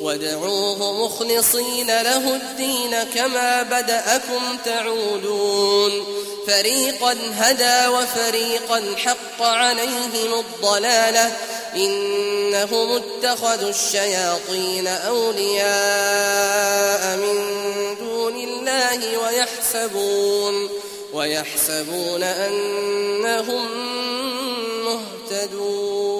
وادعوه مخلصين له الدين كما بدأكم تعودون. فريقا هدى وفريقا حق عليهم الضلالة. إنهم اتخذوا الشياطين أولياء من دون الله ويحسبون ويحسبون أنهم مهتدون.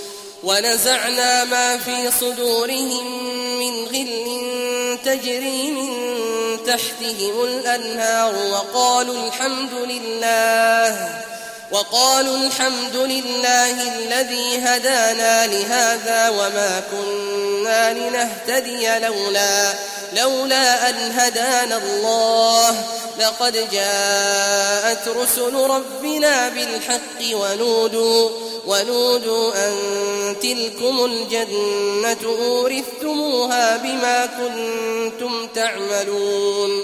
ونزعنا ما في صدورهم من غل تجري من تحتهم الأنهار وقالوا الحمد لله وقالوا الحمد لله الذي هدانا لهذا وما كنا لنهتدي لولا لولا أن هدانا الله. لقد جاءت رسل ربنا بالحق ونودوا ونودوا أن تلكم الجنة أورثتموها بما كنتم تعملون.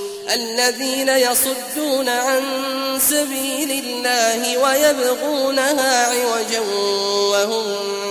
الذين يصدون عن سبيل الله ويبغونها عوجا وهم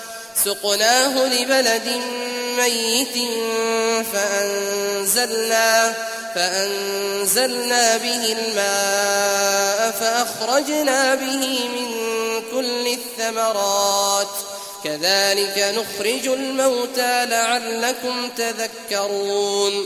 سقناه لبلد ميت فأنزلنا فأنزلنا به الماء فأخرجنا به من كل الثمرات. كذلك نخرج الموتى لعلكم تذكرون.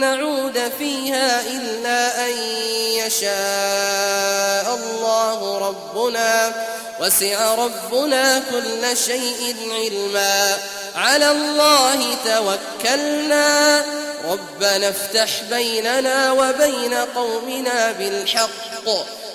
نعود فيها إلا أن يشاء الله ربنا. وسع ربنا كل شيء علما. على الله توكلنا. ربنا افتح بيننا وبين قومنا بالحق.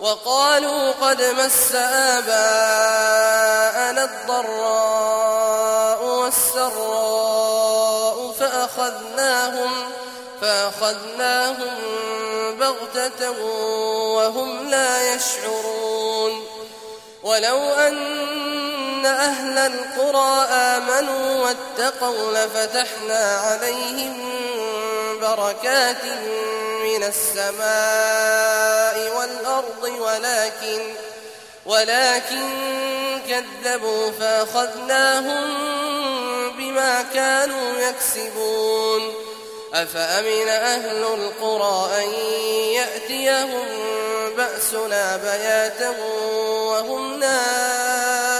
وقالوا قد مس آباءنا الضراء والسراء فأخذناهم فأخذناهم بغتة وهم لا يشعرون ولو أن أهل القرى آمنوا واتقوا لفتحنا عليهم بركات من السماء والأرض ولكن ولكن كذبوا فأخذناهم بما كانوا يكسبون أفأمن أهل القرى أن يأتيهم بأسنا بياتا وهم نائمون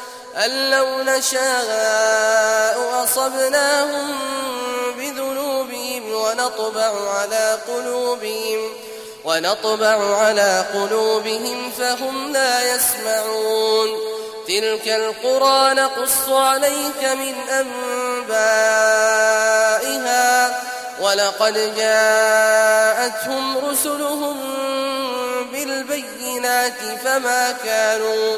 أن لو نشاء أصبناهم بذنوبهم ونطبع على قلوبهم ونطبع على قلوبهم فهم لا يسمعون. تلك القرى نقص عليك من أنبائها ولقد جاءتهم رسلهم بالبينات فما كانوا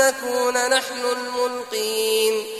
نكون نحن الملقين.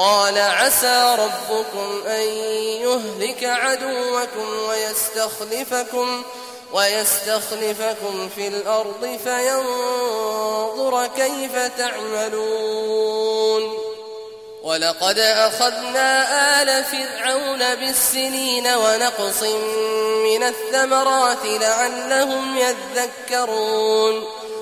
قال عسى ربكم أن يهلك عدوكم ويستخلفكم ويستخلفكم في الأرض فينظر كيف تعملون ولقد أخذنا آل فرعون بالسنين ونقص من الثمرات لعلهم يذكرون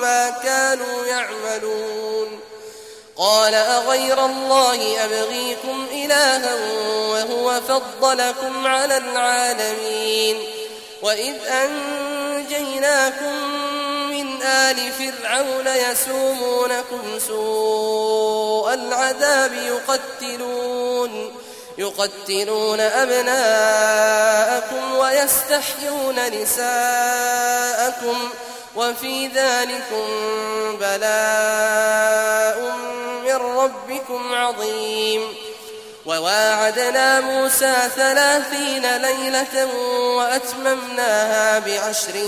ما كانوا يعملون. قال أغير الله أبغيكم إلها وهو فضلكم على العالمين. وإذ أنجيناكم من آل فرعون يسومونكم سوء العذاب يقتلون. يقتلون أبناءكم ويستحيون نساءكم. وفي ذلكم بلاء من ربكم عظيم. وواعدنا موسى ثلاثين ليلة وأتممناها بعشر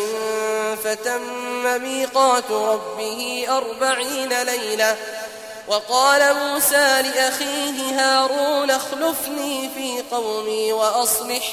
فتم ميقات ربه أربعين ليلة. وقال موسى لأخيه هارون اخلفني في قومي وأصلح.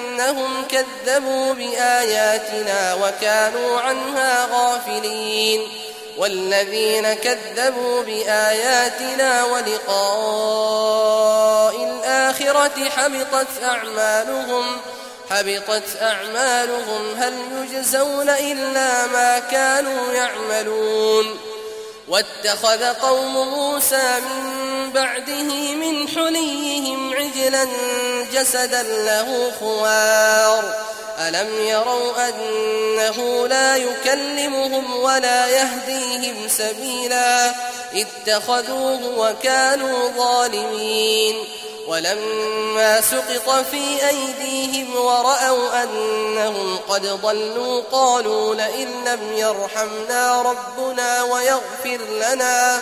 بأنهم كذبوا بآياتنا وكانوا عنها غافلين. والذين كذبوا بآياتنا ولقاء الآخرة حبطت أعمالهم حبطت أعمالهم هل يجزون إلا ما كانوا يعملون. واتخذ قوم موسى من بعده من حليهم عجلا جسدا له خوار. ألم يروا أنه لا يكلمهم ولا يهديهم سبيلا؟ اتخذوه وكانوا ظالمين. ولما سقط في أيديهم ورأوا أنهم قد ضلوا قالوا لئن لم يرحمنا ربنا ويغفر لنا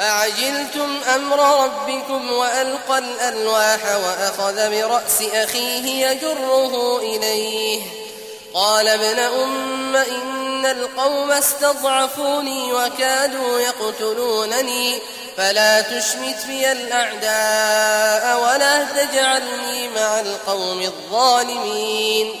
أعجلتم أمر ربكم وألقى الألواح وأخذ برأس أخيه يجره إليه. قال ابن أم إن القوم استضعفوني وكادوا يقتلونني فلا تشمت بي الأعداء ولا تجعلني مع القوم الظالمين.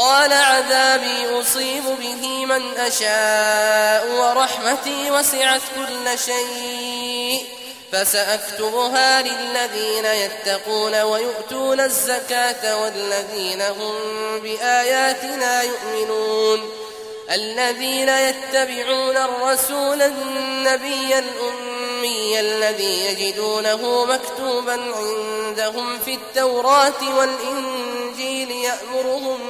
قال عذابي أصيب به من أشاء ورحمتي وسعت كل شيء فسأكتبها للذين يتقون ويؤتون الزكاة والذين هم بآياتنا يؤمنون الذين يتبعون الرسول النبي الأمي الذي يجدونه مكتوبا عندهم في التوراة والإنجيل يأمرهم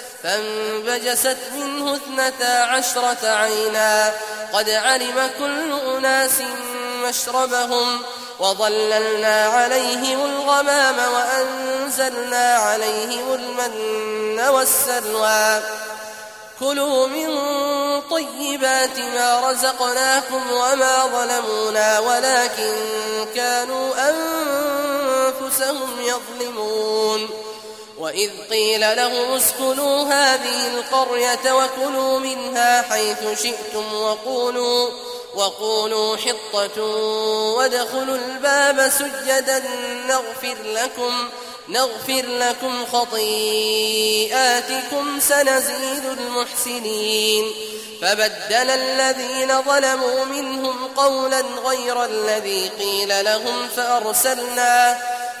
فانبجست منه اثنتا عشرة عينا. قد علم كل أناس مشربهم وظللنا عليهم الغمام وأنزلنا عليهم المن والسلوى. كلوا من طيبات ما رزقناكم وما ظلمونا ولكن كانوا أنفسهم يظلمون. وإذ قيل لهم اسكنوا هذه القرية وكلوا منها حيث شئتم وقولوا وقولوا حطة وادخلوا الباب سجدا نغفر لكم نغفر لكم خطيئاتكم سنزيد المحسنين. فبدل الذين ظلموا منهم قولا غير الذي قيل لهم فأرسلنا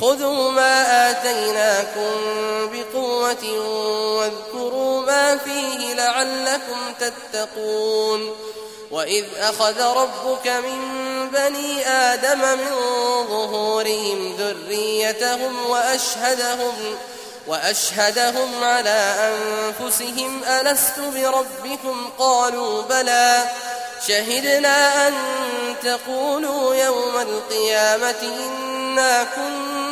خذوا ما آتيناكم بقوة واذكروا ما فيه لعلكم تتقون وإذ أخذ ربك من بني آدم من ظهورهم ذريتهم وأشهدهم وأشهدهم على أنفسهم ألست بربكم؟ قالوا بلى. شهدنا أن تقولوا يوم القيامة إنا كنا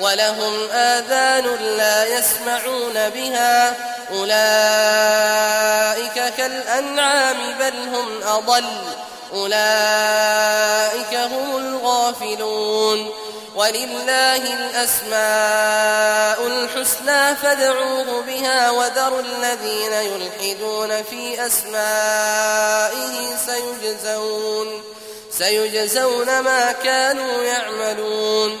ولهم آذان لا يسمعون بها. أولئك كالأنعام بل هم أضل. أولئك هم الغافلون. ولله الأسماء الحسنى فادعوه بها وذروا الذين يلحدون في أسمائه سيجزون. سيجزون ما كانوا يعملون.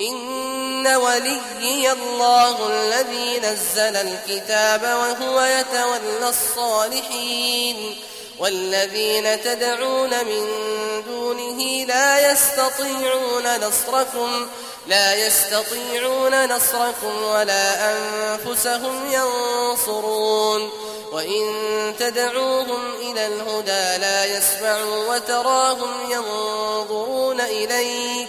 إن وليي الله الذي نزل الكتاب وهو يتولى الصالحين والذين تدعون من دونه لا يستطيعون نصركم لا يستطيعون نصركم ولا أنفسهم ينصرون وإن تدعوهم إلى الهدى لا يسمعوا وتراهم ينظرون إليك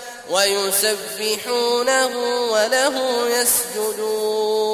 ويسبحونه وله يسجدون.